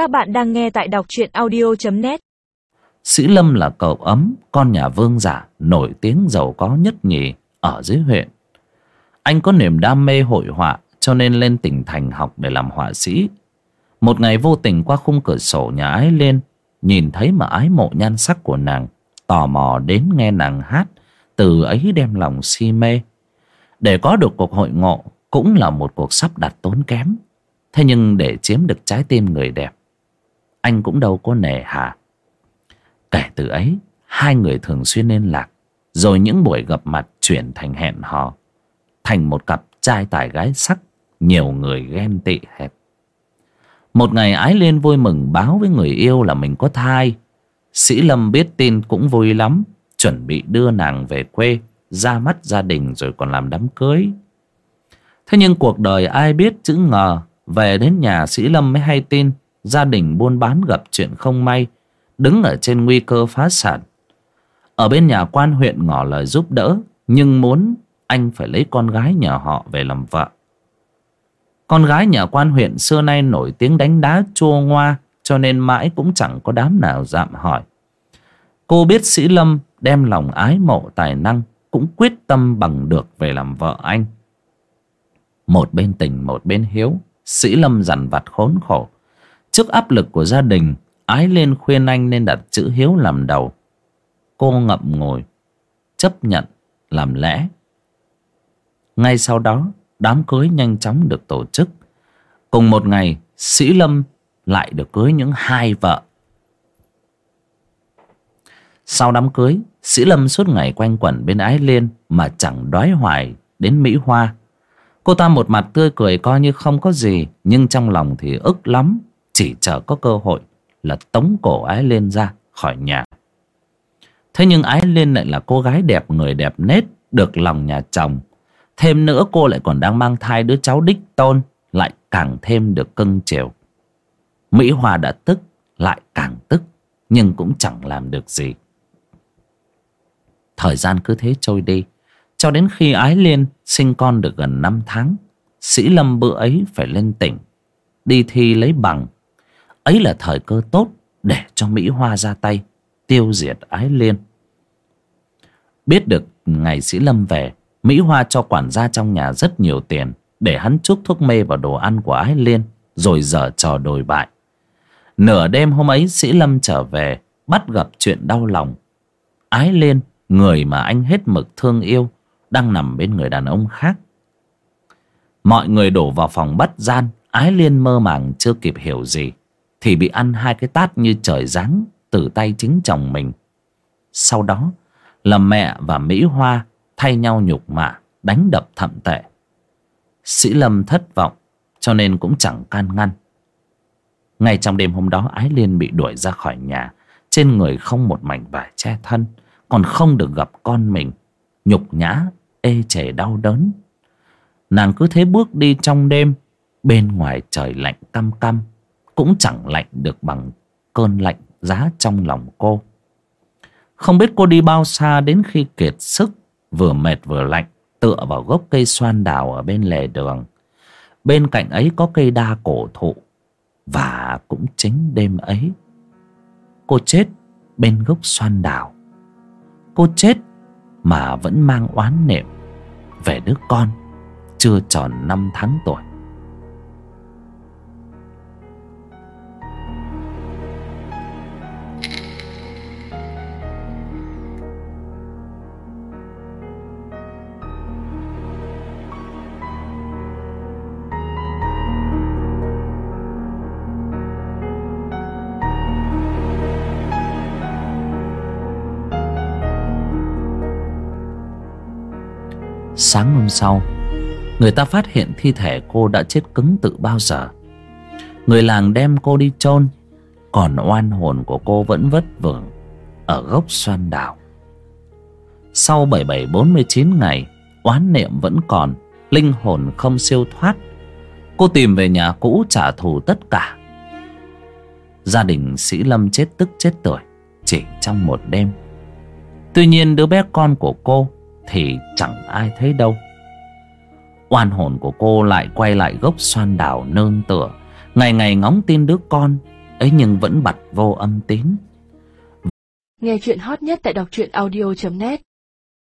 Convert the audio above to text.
Các bạn đang nghe tại đọc truyện audio.net Sĩ Lâm là cậu ấm, con nhà vương giả, nổi tiếng giàu có nhất nhì ở dưới huyện. Anh có niềm đam mê hội họa cho nên lên tỉnh thành học để làm họa sĩ. Một ngày vô tình qua khung cửa sổ nhà ái lên, nhìn thấy mà ái mộ nhan sắc của nàng, tò mò đến nghe nàng hát, từ ấy đem lòng si mê. Để có được cuộc hội ngộ cũng là một cuộc sắp đặt tốn kém. Thế nhưng để chiếm được trái tim người đẹp, anh cũng đâu có nề hà. Kể từ ấy, hai người thường xuyên liên lạc, rồi những buổi gặp mặt chuyển thành hẹn hò, thành một cặp trai tài gái sắc, nhiều người ghen tị hẹp. Một ngày Ái Liên vui mừng báo với người yêu là mình có thai. Sĩ Lâm biết tin cũng vui lắm, chuẩn bị đưa nàng về quê, ra mắt gia đình rồi còn làm đám cưới. Thế nhưng cuộc đời ai biết chữ ngờ, về đến nhà Sĩ Lâm mới hay tin gia đình buôn bán gặp chuyện không may, đứng ở trên nguy cơ phá sản. Ở bên nhà quan huyện ngỏ lời giúp đỡ, nhưng muốn anh phải lấy con gái nhà họ về làm vợ. Con gái nhà quan huyện xưa nay nổi tiếng đánh đá chua ngoa, cho nên mãi cũng chẳng có đám nào dạm hỏi. Cô biết Sĩ Lâm đem lòng ái mộ tài năng, cũng quyết tâm bằng được về làm vợ anh. Một bên tình một bên hiếu, Sĩ Lâm dằn vặt khốn khổ. Trước áp lực của gia đình, ái lên khuyên anh nên đặt chữ hiếu làm đầu. Cô ngậm ngồi, chấp nhận, làm lẽ. Ngay sau đó, đám cưới nhanh chóng được tổ chức. Cùng một ngày, Sĩ Lâm lại được cưới những hai vợ. Sau đám cưới, Sĩ Lâm suốt ngày quanh quẩn bên Ái Liên mà chẳng đoái hoài đến Mỹ Hoa. Cô ta một mặt tươi cười coi như không có gì, nhưng trong lòng thì ức lắm, chỉ chờ có cơ hội là tống cổ Ái Liên ra khỏi nhà. Thế nhưng Ái Liên lại là cô gái đẹp người đẹp nết, được lòng nhà chồng. Thêm nữa cô lại còn đang mang thai đứa cháu đích tôn, lại càng thêm được cưng chiều. Mỹ Hoa đã tức, lại càng tức, nhưng cũng chẳng làm được gì. Thời gian cứ thế trôi đi, cho đến khi Ái Liên sinh con được gần năm tháng, Sĩ Lâm bữa ấy phải lên tỉnh, đi thi lấy bằng. Ấy là thời cơ tốt để cho Mỹ Hoa ra tay, tiêu diệt Ái Liên. Biết được ngày Sĩ Lâm về, Mỹ Hoa cho quản gia trong nhà rất nhiều tiền để hắn chuốc thuốc mê vào đồ ăn của Ái Liên, rồi dở trò đồi bại. Nửa đêm hôm ấy Sĩ Lâm trở về, bắt gặp chuyện đau lòng. Ái Liên, người mà anh hết mực thương yêu, đang nằm bên người đàn ông khác. Mọi người đổ vào phòng bắt gian, Ái Liên mơ màng chưa kịp hiểu gì, thì bị ăn hai cái tát như trời giáng từ tay chính chồng mình. Sau đó là mẹ và Mỹ Hoa thay nhau nhục mạ, đánh đập thậm tệ. Sĩ Lâm thất vọng, cho nên cũng chẳng can ngăn. Ngay trong đêm hôm đó Ái Liên bị đuổi ra khỏi nhà, trên người không một mảnh vải che thân, còn không được gặp con mình, nhục nhã ê chề đau đớn nàng cứ thế bước đi trong đêm bên ngoài trời lạnh căm căm cũng chẳng lạnh được bằng cơn lạnh giá trong lòng cô. Không biết cô đi bao xa đến khi kiệt sức, vừa mệt vừa lạnh, tựa vào gốc cây xoan đào ở bên lề đường. Bên cạnh ấy có cây đa cổ thụ, và cũng chính đêm ấy, cô chết bên gốc xoan đào. Cô chết mà vẫn mang oán niệm về đứa con chưa tròn năm tháng tuổi. Sáng hôm sau, Người ta phát hiện thi thể cô đã chết cứng từ bao giờ. Người làng đem cô đi chôn, Còn oan hồn của cô vẫn vất vưởng Ở gốc xoan đào Sau 7749 ngày, Oán niệm vẫn còn, Linh hồn không siêu thoát. Cô tìm về nhà cũ trả thù tất cả. Gia đình Sĩ Lâm chết tức chết tuổi, Chỉ trong một đêm. Tuy nhiên đứa bé con của cô thì chẳng ai thấy đâu. Oan hồn của cô lại quay lại gốc xoan đảo nương tựa. Ngày ngày ngóng tin đứa con, ấy nhưng vẫn bật vô âm tín. Nghe chuyện hot nhất tại đọc truyện audio.net